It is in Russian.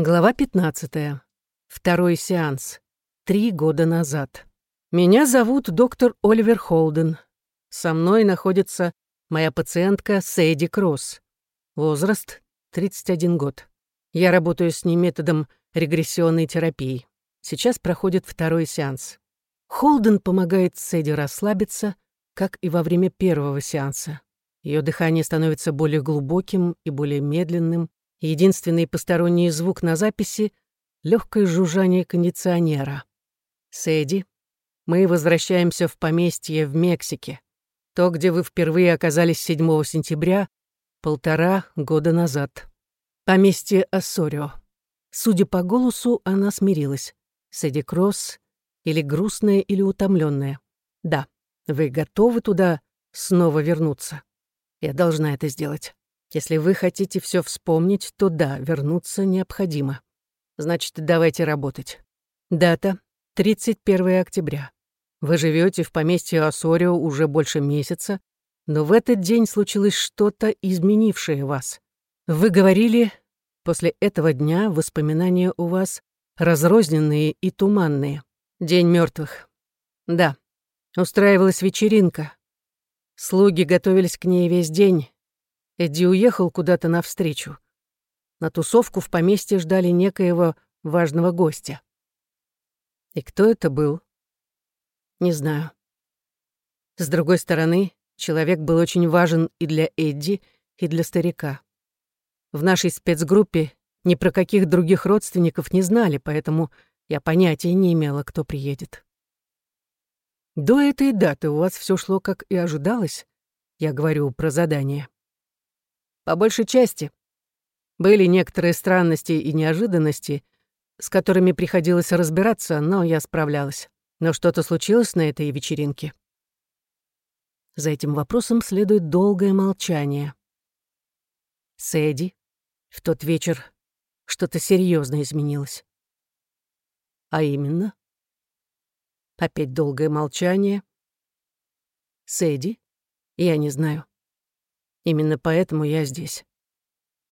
Глава 15. Второй сеанс. Три года назад. Меня зовут доктор Оливер Холден. Со мной находится моя пациентка Сэйди Кросс. Возраст — 31 год. Я работаю с ней методом регрессионной терапии. Сейчас проходит второй сеанс. Холден помогает Сэйди расслабиться, как и во время первого сеанса. Ее дыхание становится более глубоким и более медленным, Единственный посторонний звук на записи — легкое жужжание кондиционера. «Сэдди, мы возвращаемся в поместье в Мексике. То, где вы впервые оказались 7 сентября, полтора года назад. Поместье Ассорио. Судя по голосу, она смирилась. Сэдди Кросс или грустная, или утомленная. Да, вы готовы туда снова вернуться? Я должна это сделать. Если вы хотите все вспомнить, то да, вернуться необходимо. Значит, давайте работать. Дата — 31 октября. Вы живете в поместье Осорио уже больше месяца, но в этот день случилось что-то, изменившее вас. Вы говорили, после этого дня воспоминания у вас разрозненные и туманные. День мертвых. Да, устраивалась вечеринка. Слуги готовились к ней весь день, Эдди уехал куда-то навстречу. На тусовку в поместье ждали некоего важного гостя. И кто это был? Не знаю. С другой стороны, человек был очень важен и для Эдди, и для старика. В нашей спецгруппе ни про каких других родственников не знали, поэтому я понятия не имела, кто приедет. До этой даты у вас все шло, как и ожидалось. Я говорю про задание. По большей части. Были некоторые странности и неожиданности, с которыми приходилось разбираться, но я справлялась. Но что-то случилось на этой вечеринке. За этим вопросом следует долгое молчание. Сэдди, в тот вечер что-то серьезно изменилось. А именно? Опять долгое молчание. Сэдди? Я не знаю. Именно поэтому я здесь.